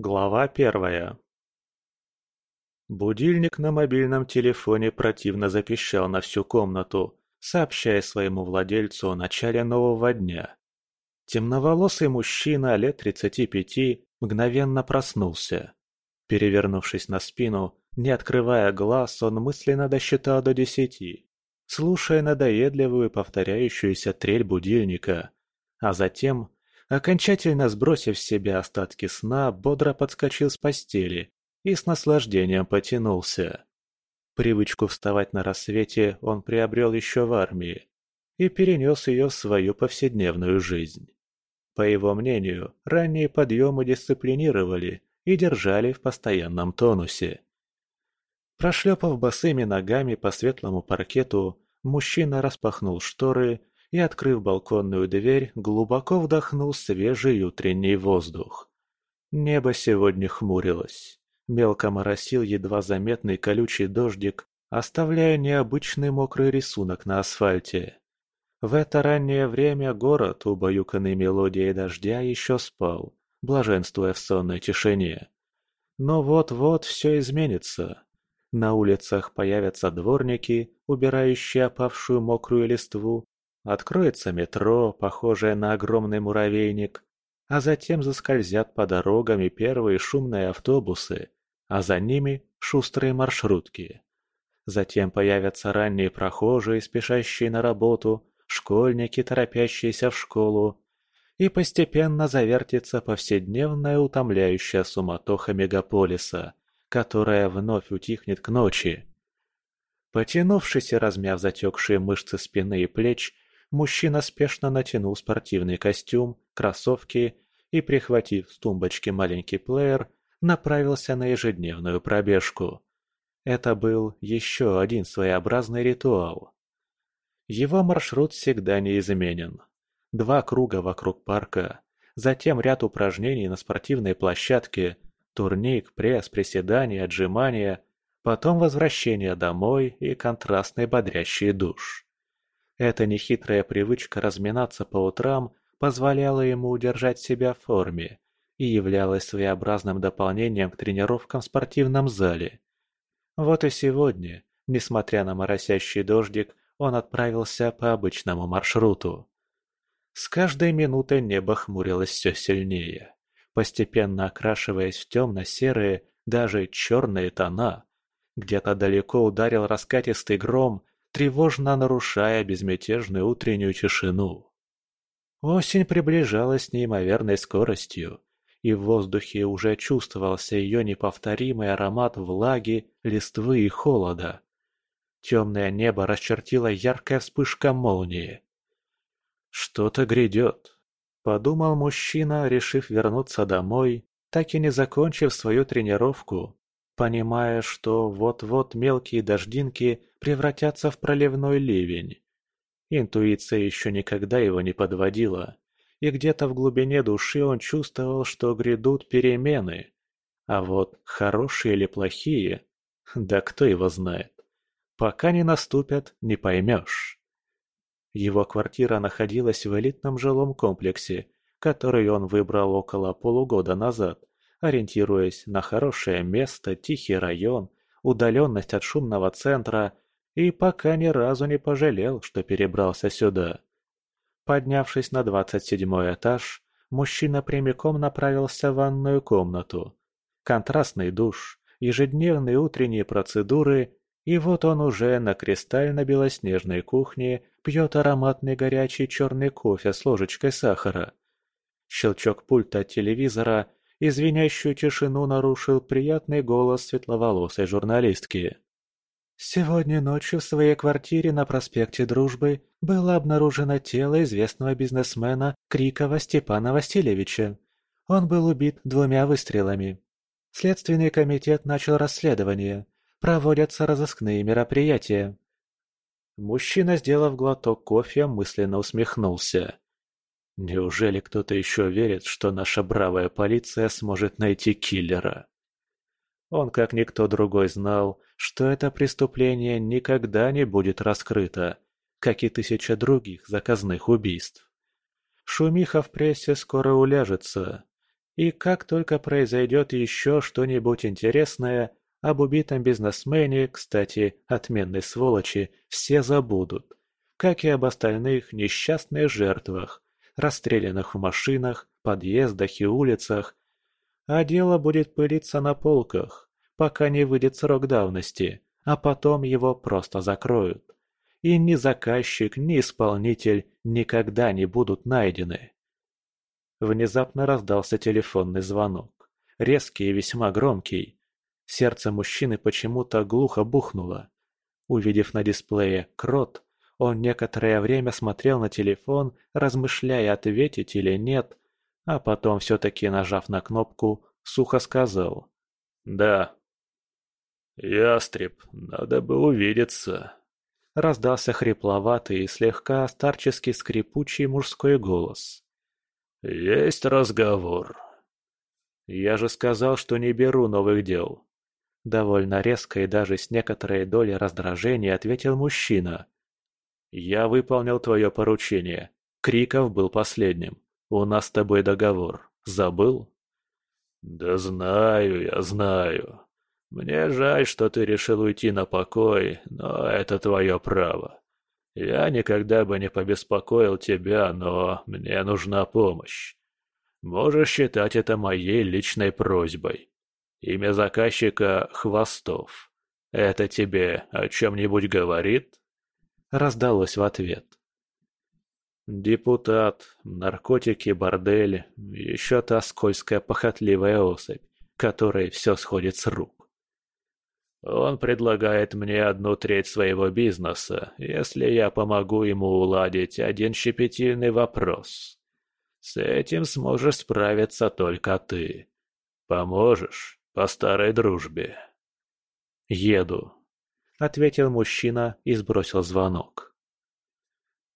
Глава первая Будильник на мобильном телефоне противно запищал на всю комнату, сообщая своему владельцу о начале нового дня. Темноволосый мужчина лет тридцати пяти мгновенно проснулся. Перевернувшись на спину, не открывая глаз, он мысленно досчитал до десяти, слушая надоедливую повторяющуюся трель будильника, а затем, окончательно сбросив с себя остатки сна, бодро подскочил с постели и с наслаждением потянулся. Привычку вставать на рассвете он приобрел еще в армии и перенес ее в свою повседневную жизнь. По его мнению, ранние подъемы дисциплинировали и держали в постоянном тонусе. Прошлепав босыми ногами по светлому паркету, мужчина распахнул шторы и, открыв балконную дверь, глубоко вдохнул свежий утренний воздух. Небо сегодня хмурилось. Мелко моросил едва заметный колючий дождик, оставляя необычный мокрый рисунок на асфальте. В это раннее время город, убаюканный мелодией дождя, еще спал, блаженствуя в сонной тишине. Но вот-вот все изменится. На улицах появятся дворники, убирающие опавшую мокрую листву, откроется метро, похожее на огромный муравейник, а затем заскользят по дорогам первые шумные автобусы, а за ними шустрые маршрутки. Затем появятся ранние прохожие, спешащие на работу, школьники, торопящиеся в школу, и постепенно завертится повседневная утомляющая суматоха мегаполиса, которая вновь утихнет к ночи. Потянувшись и размяв затекшие мышцы спины и плеч, мужчина спешно натянул спортивный костюм, кроссовки и, прихватив с тумбочки маленький плеер, направился на ежедневную пробежку. Это был еще один своеобразный ритуал. Его маршрут всегда неизменен. Два круга вокруг парка, затем ряд упражнений на спортивной площадке, турник, пресс, приседания, отжимания, потом возвращение домой и контрастный бодрящий душ. Эта нехитрая привычка разминаться по утрам позволяла ему удержать себя в форме и являлась своеобразным дополнением к тренировкам в спортивном зале. Вот и сегодня, несмотря на моросящий дождик, он отправился по обычному маршруту. С каждой минутой небо хмурилось все сильнее, постепенно окрашиваясь в темно-серые, даже черные тона. Где-то далеко ударил раскатистый гром, тревожно нарушая безмятежную утреннюю тишину. Осень приближалась с неимоверной скоростью, и в воздухе уже чувствовался ее неповторимый аромат влаги, листвы и холода. Темное небо расчертила яркая вспышка молнии. «Что-то грядет», — подумал мужчина, решив вернуться домой, так и не закончив свою тренировку, понимая, что вот-вот мелкие дождинки превратятся в проливной ливень. Интуиция еще никогда его не подводила, и где-то в глубине души он чувствовал, что грядут перемены. А вот хорошие или плохие, да кто его знает. Пока не наступят, не поймешь. Его квартира находилась в элитном жилом комплексе, который он выбрал около полугода назад, ориентируясь на хорошее место, тихий район, удаленность от шумного центра и пока ни разу не пожалел, что перебрался сюда. Поднявшись на двадцать седьмой этаж, мужчина прямиком направился в ванную комнату. Контрастный душ, ежедневные утренние процедуры и вот он уже на кристально-белоснежной кухне пьет ароматный горячий черный кофе с ложечкой сахара. Щелчок пульта телевизора и тишину нарушил приятный голос светловолосой журналистки. Сегодня ночью в своей квартире на проспекте Дружбы было обнаружено тело известного бизнесмена Крикова Степана Васильевича. Он был убит двумя выстрелами. Следственный комитет начал расследование – проводятся разыскные мероприятия. Мужчина, сделав глоток кофе, мысленно усмехнулся. Неужели кто-то еще верит, что наша бравая полиция сможет найти киллера? Он, как никто другой, знал, что это преступление никогда не будет раскрыто, как и тысяча других заказных убийств. Шумиха в прессе скоро уляжется, И как только произойдет еще что-нибудь интересное, об убитом бизнесмене, кстати, отменной сволочи, все забудут. Как и об остальных несчастных жертвах, расстрелянных в машинах, подъездах и улицах. А дело будет пылиться на полках, пока не выйдет срок давности, а потом его просто закроют. И ни заказчик, ни исполнитель никогда не будут найдены. Внезапно раздался телефонный звонок. Резкий и весьма громкий. Сердце мужчины почему-то глухо бухнуло. Увидев на дисплее «Крот», он некоторое время смотрел на телефон, размышляя, ответить или нет, а потом все-таки, нажав на кнопку, сухо сказал «Да». «Ястреб, надо бы увидеться», — раздался хрипловатый и слегка старчески скрипучий мужской голос. «Есть разговор». «Я же сказал, что не беру новых дел». Довольно резко и даже с некоторой долей раздражения ответил мужчина. «Я выполнил твое поручение. Криков был последним. У нас с тобой договор. Забыл?» «Да знаю я, знаю. Мне жаль, что ты решил уйти на покой, но это твое право. Я никогда бы не побеспокоил тебя, но мне нужна помощь. Можешь считать это моей личной просьбой. Имя заказчика — Хвостов. Это тебе о чем-нибудь говорит?» Раздалось в ответ. Депутат, наркотики, бордель, еще та скользкая похотливая особь, которой все сходит с рук. Он предлагает мне одну треть своего бизнеса, если я помогу ему уладить один щепетильный вопрос. С этим сможешь справиться только ты. Поможешь по старой дружбе. Еду, ответил мужчина и сбросил звонок.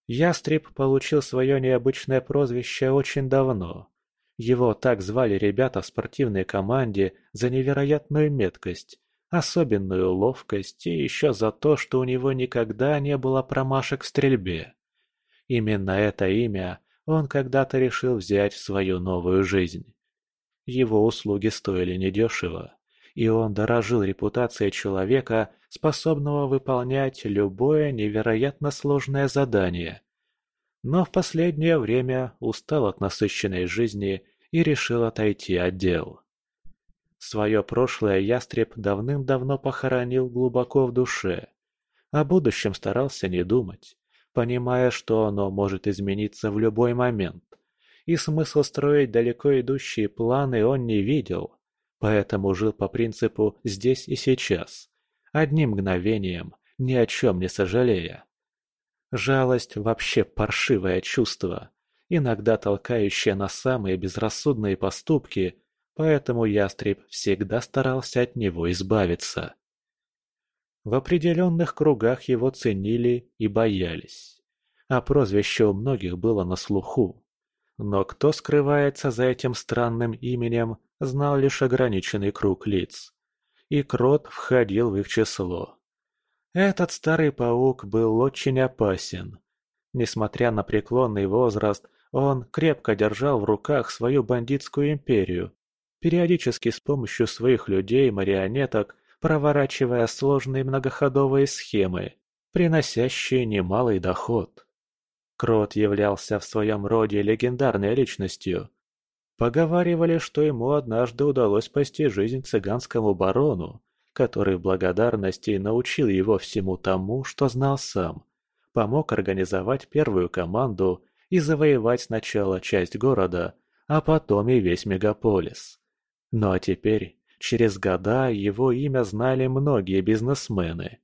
Ястреб получил свое необычное прозвище очень давно. Его так звали ребята в спортивной команде за невероятную меткость особенную ловкость и еще за то, что у него никогда не было промашек в стрельбе. Именно это имя он когда-то решил взять в свою новую жизнь. Его услуги стоили недешево, и он дорожил репутацией человека, способного выполнять любое невероятно сложное задание. Но в последнее время устал от насыщенной жизни и решил отойти от дел. Свое прошлое ястреб давным-давно похоронил глубоко в душе. О будущем старался не думать, понимая, что оно может измениться в любой момент. И смысл строить далеко идущие планы он не видел, поэтому жил по принципу «здесь и сейчас», одним мгновением, ни о чем не сожалея. Жалость – вообще паршивое чувство, иногда толкающее на самые безрассудные поступки – поэтому ястреб всегда старался от него избавиться. В определенных кругах его ценили и боялись, а прозвище у многих было на слуху. Но кто скрывается за этим странным именем, знал лишь ограниченный круг лиц. И Крот входил в их число. Этот старый паук был очень опасен. Несмотря на преклонный возраст, он крепко держал в руках свою бандитскую империю периодически с помощью своих людей-марионеток проворачивая сложные многоходовые схемы, приносящие немалый доход. Крот являлся в своем роде легендарной личностью. Поговаривали, что ему однажды удалось спасти жизнь цыганскому барону, который в благодарности научил его всему тому, что знал сам, помог организовать первую команду и завоевать сначала часть города, а потом и весь мегаполис. Ну а теперь, через года, его имя знали многие бизнесмены.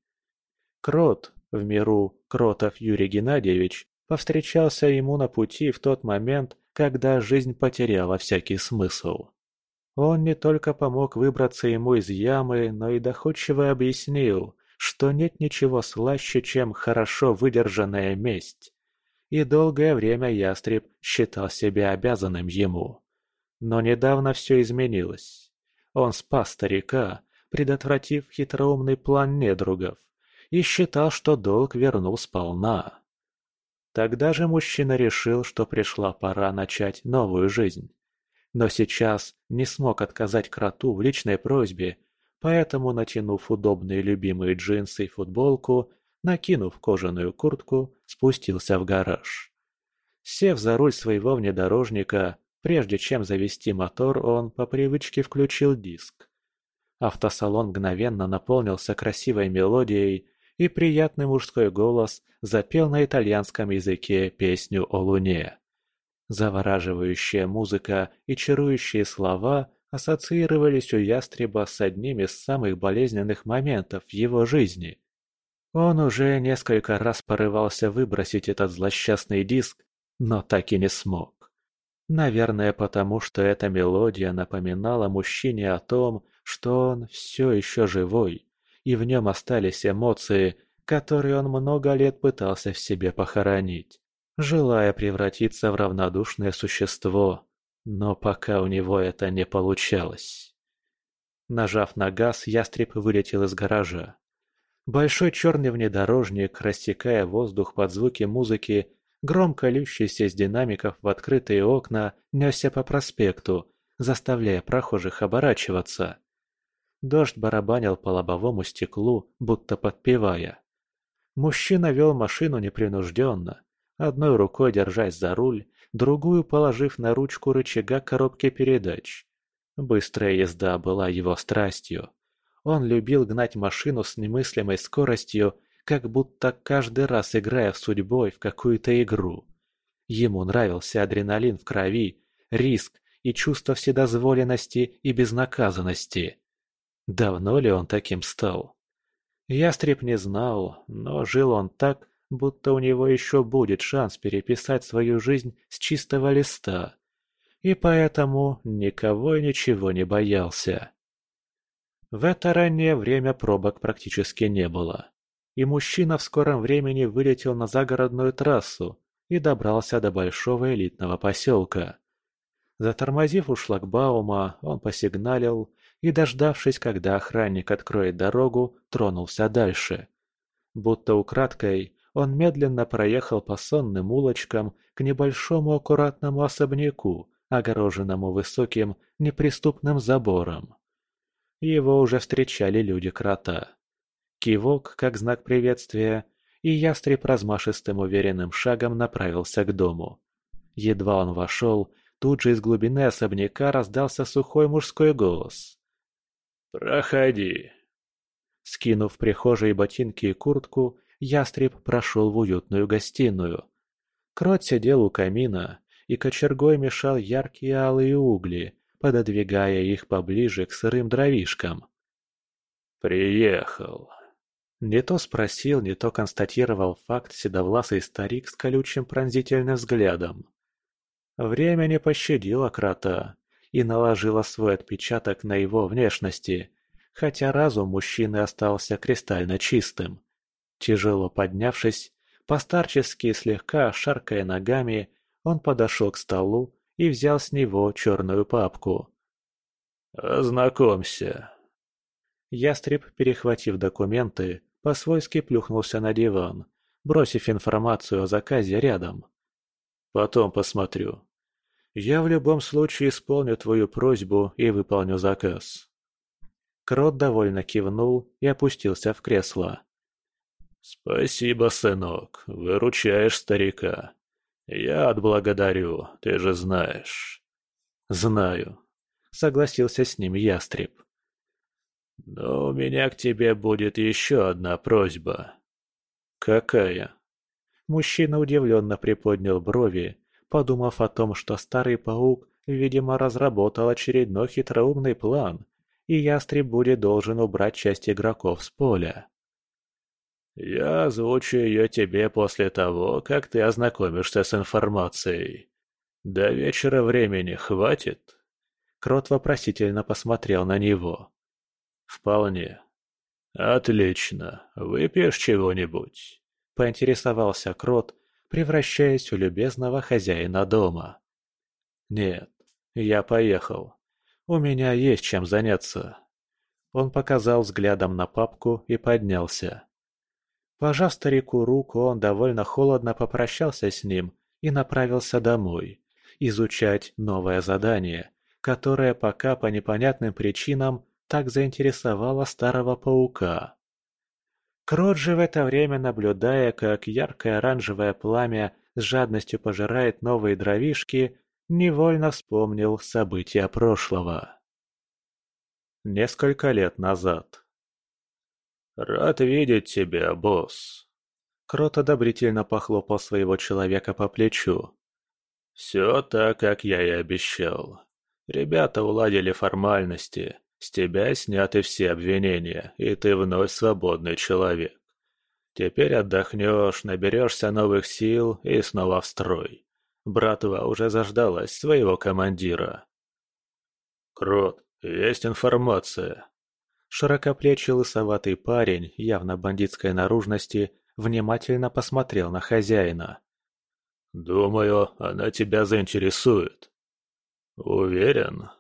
Крот, в миру Кротов Юрий Геннадьевич, повстречался ему на пути в тот момент, когда жизнь потеряла всякий смысл. Он не только помог выбраться ему из ямы, но и доходчиво объяснил, что нет ничего слаще, чем хорошо выдержанная месть. И долгое время ястреб считал себя обязанным ему. Но недавно все изменилось. Он спас старика, предотвратив хитроумный план недругов, и считал, что долг вернул сполна. Тогда же мужчина решил, что пришла пора начать новую жизнь. но сейчас не смог отказать кроту в личной просьбе, поэтому, натянув удобные любимые джинсы и футболку, накинув кожаную куртку, спустился в гараж. Сев за руль своего внедорожника, прежде чем завести мотор, он по привычке включил диск. Автосалон мгновенно наполнился красивой мелодией, и приятный мужской голос запел на итальянском языке песню о Луне. Завораживающая музыка и чарующие слова ассоциировались у ястреба с одним из самых болезненных моментов его жизни. Он уже несколько раз порывался выбросить этот злосчастный диск, но так и не смог. Наверное, потому что эта мелодия напоминала мужчине о том, что он все еще живой, и в нем остались эмоции, которые он много лет пытался в себе похоронить, желая превратиться в равнодушное существо, но пока у него это не получалось. Нажав на газ, ястреб вылетел из гаража. Большой черный внедорожник, рассекая воздух под звуки музыки, громко льющийся из динамиков в открытые окна, несся по проспекту, заставляя прохожих оборачиваться. Дождь барабанил по лобовому стеклу, будто подпевая. Мужчина вел машину непринужденно, одной рукой держась за руль, другую положив на ручку рычага коробки передач. Быстрая езда была его страстью. Он любил гнать машину с немыслимой скоростью, как будто каждый раз играя в судьбой в какую-то игру. Ему нравился адреналин в крови, риск и чувство вседозволенности и безнаказанности. Давно ли он таким стал? Ястреб не знал, но жил он так, будто у него еще будет шанс переписать свою жизнь с чистого листа. И поэтому никого и ничего не боялся. В это раннее время пробок практически не было. И мужчина в скором времени вылетел на загородную трассу и добрался до большого элитного поселка. Затормозив у шлагбаума, он посигналил и, дождавшись, когда охранник откроет дорогу, тронулся дальше. Будто украдкой, он медленно проехал по сонным улочкам к небольшому аккуратному особняку, огороженному высоким неприступным забором. Его уже встречали люди-крота. Кивок, как знак приветствия, и ястреб размашистым уверенным шагом направился к дому. Едва он вошел, тут же из глубины особняка раздался сухой мужской голос. «Проходи». Скинув в прихожей ботинки и куртку, ястреб прошел в уютную гостиную. Крот сидел у камина и кочергой мешал яркие алые угли, пододвигая их поближе к сырым дровишкам. «Приехал». Не то спросил, не то констатировал факт седовласый старик с колючим пронзительным взглядом. Время не пощадило крота, и наложила свой отпечаток на его внешности, хотя разум мужчины остался кристально чистым. Тяжело поднявшись, постарчески слегка шаркая ногами, он подошел к столу и взял с него черную папку. «Ознакомься». Ястреб, перехватив документы, по-свойски плюхнулся на диван, бросив информацию о заказе рядом. «Потом посмотрю. Я в любом случае исполню твою просьбу и выполню заказ». Крот довольно кивнул и опустился в кресло. «Спасибо, сынок, выручаешь старика. Я отблагодарю, ты же знаешь». «Знаю», — согласился с ним ястреб. «Но у меня к тебе будет еще одна просьба». «Какая?» Мужчина удивленно приподнял брови, подумав о том, что старый паук, видимо, разработал очередной хитроумный план, и ястреб будет должен убрать часть игроков с поля. «Я озвучу ее тебе после того, как ты ознакомишься с информацией. До вечера времени хватит?» Крот вопросительно посмотрел на него. «Вполне». «Отлично. Выпьешь чего-нибудь?» — поинтересовался Крот, превращаясь в любезного хозяина дома. «Нет, я поехал. У меня есть чем заняться». Он показал взглядом на папку и поднялся. Пожав старику руку, он довольно холодно попрощался с ним и направился домой, изучать новое задание, которая пока по непонятным причинам так заинтересовала старого паука. Крот же в это время, наблюдая, как яркое оранжевое пламя с жадностью пожирает новые дровишки, невольно вспомнил события прошлого. Несколько лет назад. «Рад видеть тебя, босс!» Крот одобрительно похлопал своего человека по плечу. «Все так, как я и обещал. Ребята уладили формальности, с тебя сняты все обвинения, и ты вновь свободный человек. Теперь отдохнешь, наберешься новых сил и снова в строй. Братва уже заждалась своего командира. Крот, есть информация. Широкоплечий лысоватый парень, явно бандитской наружности, внимательно посмотрел на хозяина. «Думаю, она тебя заинтересует». «Уверен?»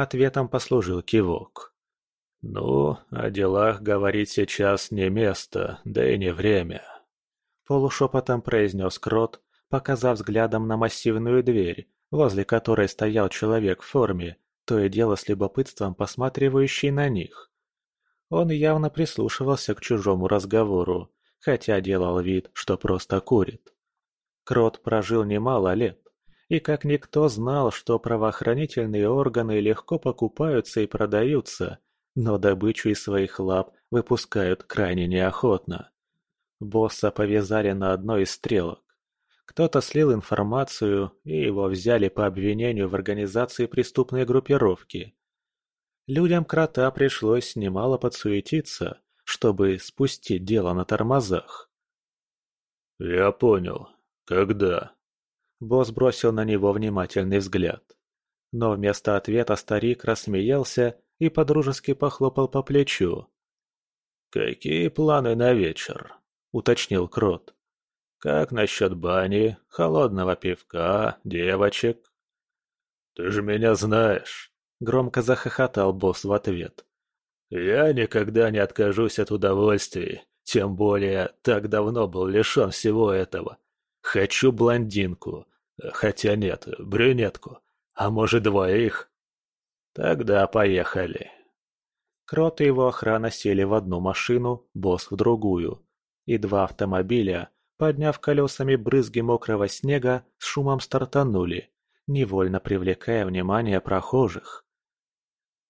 Ответом послужил кивок. «Ну, о делах говорить сейчас не место, да и не время», — полушепотом произнес Крот, показав взглядом на массивную дверь, возле которой стоял человек в форме, то и дело с любопытством посматривающий на них. Он явно прислушивался к чужому разговору, хотя делал вид, что просто курит. Крот прожил немало лет, и как никто знал, что правоохранительные органы легко покупаются и продаются, но добычу из своих лап выпускают крайне неохотно. Босса повязали на одной из стрелок. Кто-то слил информацию, и его взяли по обвинению в организации преступной группировки. Людям крота пришлось немало подсуетиться, чтобы спустить дело на тормозах. «Я понял. Когда?» Босс бросил на него внимательный взгляд. Но вместо ответа старик рассмеялся и подружески похлопал по плечу. «Какие планы на вечер?» — уточнил Крот. «Как насчет бани, холодного пивка, девочек?» «Ты же меня знаешь!» — громко захохотал босс в ответ. «Я никогда не откажусь от удовольствий, тем более так давно был лишен всего этого. Хочу блондинку, хотя нет, брюнетку, а может двоих. Тогда поехали. Крот и его охрана сели в одну машину, босс в другую. И два автомобиля, подняв колесами брызги мокрого снега, с шумом стартанули, невольно привлекая внимание прохожих.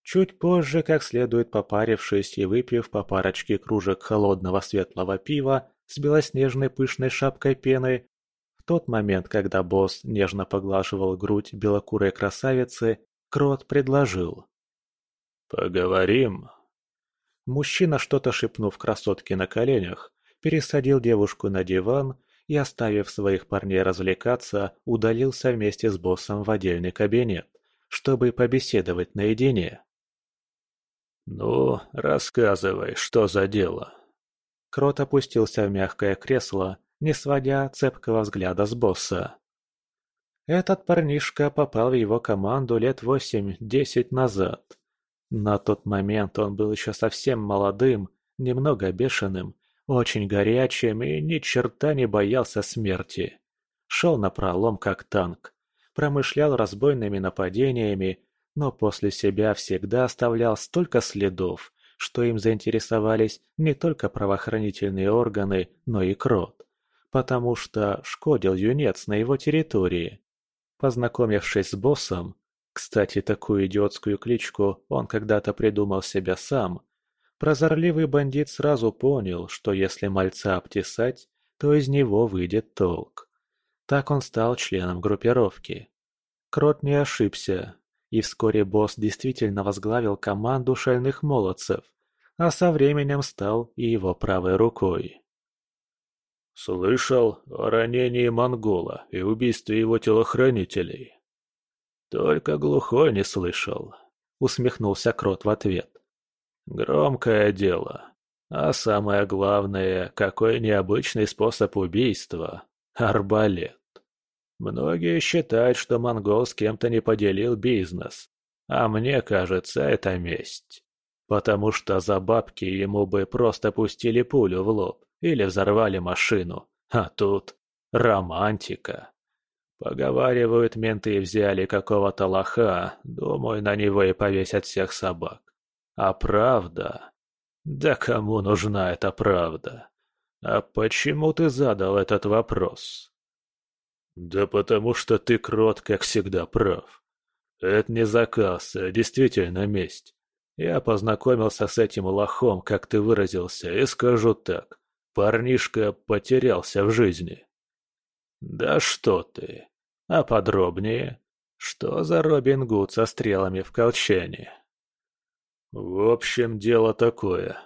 Чуть позже, как следует попарившись и выпив по парочке кружек холодного светлого пива с белоснежной пышной шапкой пены, тот момент, когда босс нежно поглаживал грудь белокурой красавицы, Крот предложил. «Поговорим». Мужчина, что-то шепнув красотке на коленях, пересадил девушку на диван и, оставив своих парней развлекаться, удалился вместе с боссом в отдельный кабинет, чтобы побеседовать наедине. «Ну, рассказывай, что за дело?» Крот опустился в мягкое кресло не сводя цепкого взгляда с босса. Этот парнишка попал в его команду лет восемь-десять назад. На тот момент он был еще совсем молодым, немного бешеным, очень горячим и ни черта не боялся смерти. Шел на пролом как танк, промышлял разбойными нападениями, но после себя всегда оставлял столько следов, что им заинтересовались не только правоохранительные органы, но и крот потому что шкодил юнец на его территории. Познакомившись с боссом, кстати, такую идиотскую кличку он когда-то придумал себе сам, прозорливый бандит сразу понял, что если мальца обтесать, то из него выйдет толк. Так он стал членом группировки. Крот не ошибся, и вскоре босс действительно возглавил команду шальных молодцев, а со временем стал и его правой рукой. Слышал о ранении монгола и убийстве его телохранителей. Только глухой не слышал, усмехнулся Крот в ответ. Громкое дело. А самое главное, какой необычный способ убийства – арбалет. Многие считают, что монгол с кем-то не поделил бизнес, а мне кажется, это месть. Потому что за бабки ему бы просто пустили пулю в лоб или взорвали машину. А тут романтика. Поговаривают, менты взяли какого-то лоха, думаю, на него и повесят всех собак. А правда? Да кому нужна эта правда? А почему ты задал этот вопрос? Да потому что ты, крот, как всегда, прав. Это не заказ, а действительно месть. Я познакомился с этим лохом, как ты выразился, и скажу так. Парнишка потерялся в жизни. Да что ты. А подробнее? Что за Робин Гуд со стрелами в колчане? В общем, дело такое.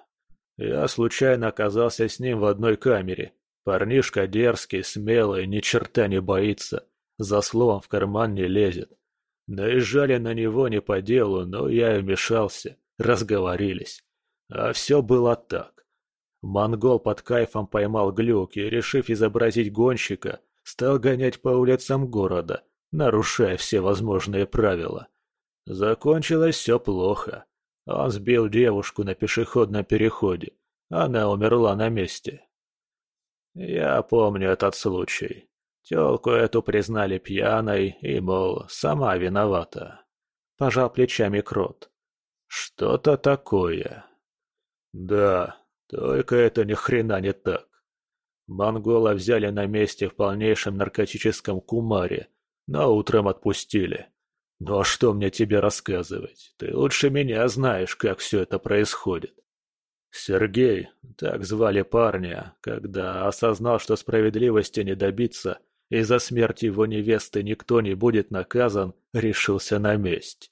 Я случайно оказался с ним в одной камере. Парнишка дерзкий, смелый, ни черта не боится. За словом в карман не лезет. Наезжали на него не по делу, но я и вмешался разговорились. А все было так. Монгол под кайфом поймал глюк и, решив изобразить гонщика, стал гонять по улицам города, нарушая все возможные правила. Закончилось все плохо. Он сбил девушку на пешеходном переходе. Она умерла на месте. Я помню этот случай. Телку эту признали пьяной и, мол, сама виновата. Пожал плечами Крот. Что-то такое. Да, только это ни хрена не так. Монгола взяли на месте в полнейшем наркотическом кумаре, но утром отпустили. Ну а что мне тебе рассказывать? Ты лучше меня знаешь, как все это происходит. Сергей, так звали парня, когда осознал, что справедливости не добиться, и за смерть его невесты никто не будет наказан, решился на месть.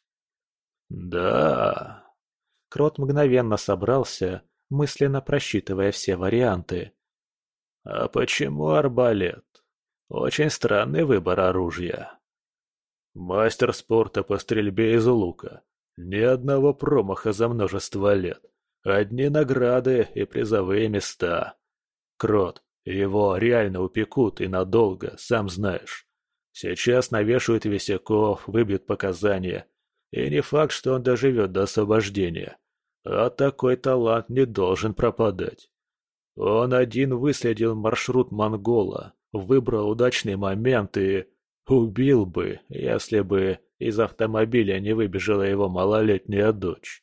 «Да...» Крот мгновенно собрался, мысленно просчитывая все варианты. «А почему арбалет? Очень странный выбор оружия. Мастер спорта по стрельбе из лука. Ни одного промаха за множество лет. Одни награды и призовые места. Крот, его реально упекут и надолго, сам знаешь. Сейчас навешают висяков, выбьют показания, и не факт, что он доживет до освобождения. А такой талант не должен пропадать. Он один выследил маршрут монгола, выбрал удачный момент и... убил бы, если бы из автомобиля не выбежала его малолетняя дочь.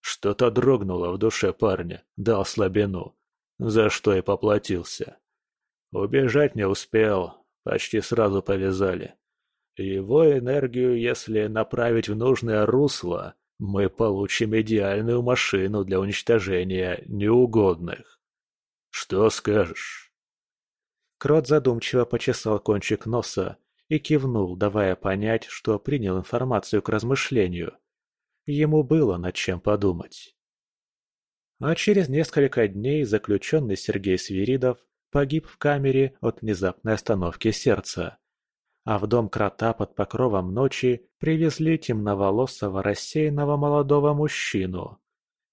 Что-то дрогнуло в душе парня, дал слабину, за что и поплатился. Убежать не успел, почти сразу повязали. Его энергию, если направить в нужное русло, мы получим идеальную машину для уничтожения неугодных. Что скажешь?» Крот задумчиво почесал кончик носа и кивнул, давая понять, что принял информацию к размышлению. Ему было над чем подумать. А через несколько дней заключенный Сергей Свиридов погиб в камере от внезапной остановки сердца а в дом крота под покровом ночи привезли темноволосого рассеянного молодого мужчину.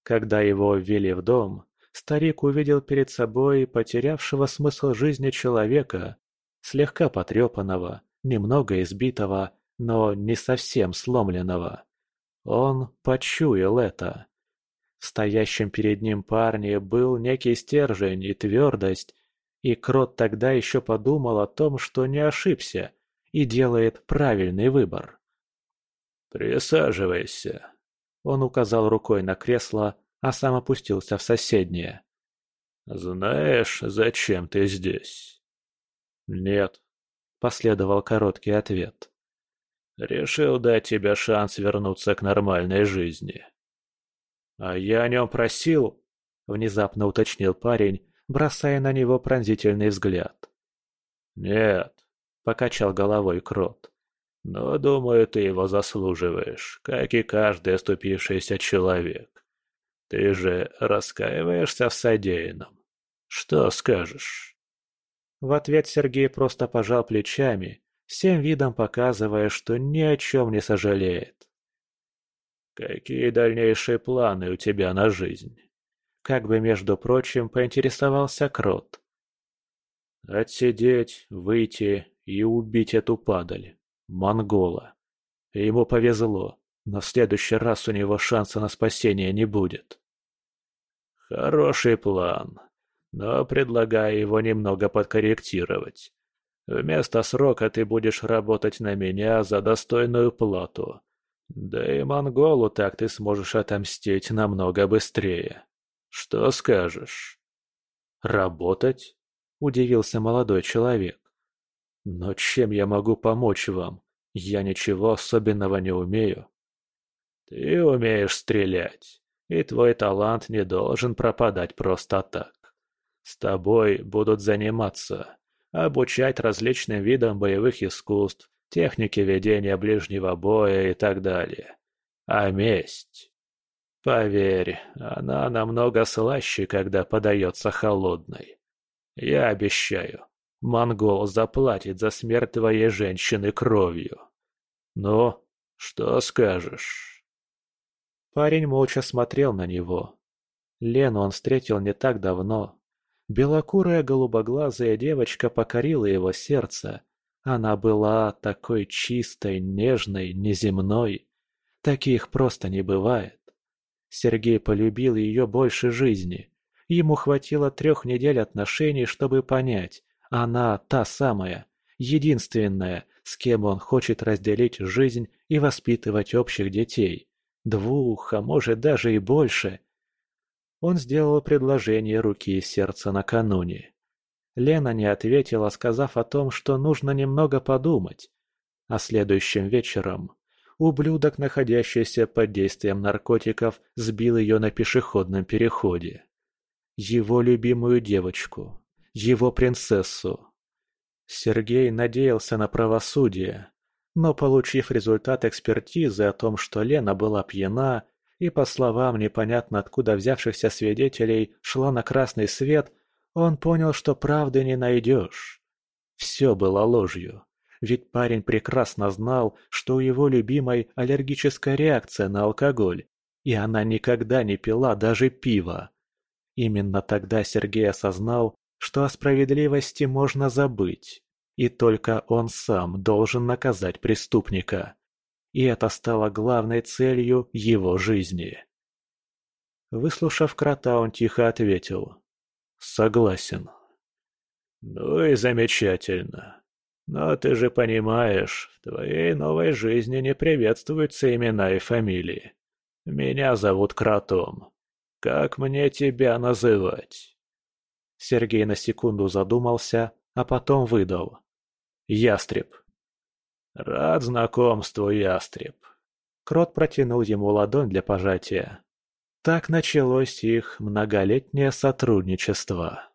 Когда его ввели в дом, старик увидел перед собой потерявшего смысл жизни человека, слегка потрепанного, немного избитого, но не совсем сломленного. Он почуял это. В стоящем перед ним парне был некий стержень и твердость, и Крот тогда еще подумал о том, что не ошибся – и делает правильный выбор. «Присаживайся», — он указал рукой на кресло, а сам опустился в соседнее. «Знаешь, зачем ты здесь?» «Нет», — последовал короткий ответ. «Решил дать тебе шанс вернуться к нормальной жизни». «А я о нем просил», — внезапно уточнил парень, бросая на него пронзительный взгляд. «Нет, — покачал головой Крот. «Но, думаю, ты его заслуживаешь, как и каждый оступившийся человек. Ты же раскаиваешься в содеянном. Что скажешь?» В ответ Сергей просто пожал плечами, всем видом показывая, что ни о чем не сожалеет. «Какие дальнейшие планы у тебя на жизнь?» Как бы, между прочим, поинтересовался Крот. «Отсидеть, выйти и убить эту падаль, монгола. ему повезло, но в следующий раз у него шанса на спасение не будет. Хороший план, но предлагаю его немного подкорректировать. Вместо срока ты будешь работать на меня за достойную плату. Да и монголу так ты сможешь отомстить намного быстрее. Что скажешь?» «Работать?» – удивился молодой человек. «Но чем я могу помочь вам? Я ничего особенного не умею». «Ты умеешь стрелять, и твой талант не должен пропадать просто так. С тобой будут заниматься, обучать различным видам боевых искусств, технике ведения ближнего боя и так далее. А месть? Поверь, она намного слаще, когда подается холодной. Я обещаю, монгол заплатит за смерть твоей женщины кровью. Ну, что скажешь?» Парень молча смотрел на него. Лену он встретил не так давно, Белокурая голубоглазая девочка покорила его сердце. Она была такой чистой, нежной, неземной. Таких просто не бывает. Сергей полюбил ее больше жизни. Ему хватило трех недель отношений, чтобы понять, она та самая, единственная, с кем он хочет разделить жизнь и воспитывать общих детей. Двух, а может даже и больше – он сделал предложение руки и сердца накануне. Лена не ответила, сказав о том, что нужно немного подумать. А следующим вечером ублюдок, находящийся под действием наркотиков, сбил ее на пешеходном переходе. Его любимую девочку, его принцессу. Сергей надеялся на правосудие, но, получив результат экспертизы о том, что Лена была пьяна, и, по словам непонятно откуда взявшихся свидетелей, шла на красный свет, он понял, что правды не найдешь. Все было ложью. Ведь парень прекрасно знал, что у его любимой аллергическая реакция на алкоголь, и она никогда не пила даже пива. Именно тогда Сергей осознал, что о справедливости можно забыть, и только он сам должен наказать преступника и это стало главной целью его жизни. Выслушав крота, он тихо ответил. «Согласен». «Ну и замечательно. Но ты же понимаешь, в твоей новой жизни не приветствуются имена и фамилии. Меня зовут Кротом. Как мне тебя называть?» Сергей на секунду задумался, а потом выдал. «Ястреб». «Рад знакомству, ястреб!» Крот протянул ему ладонь для пожатия. Так началось их многолетнее сотрудничество.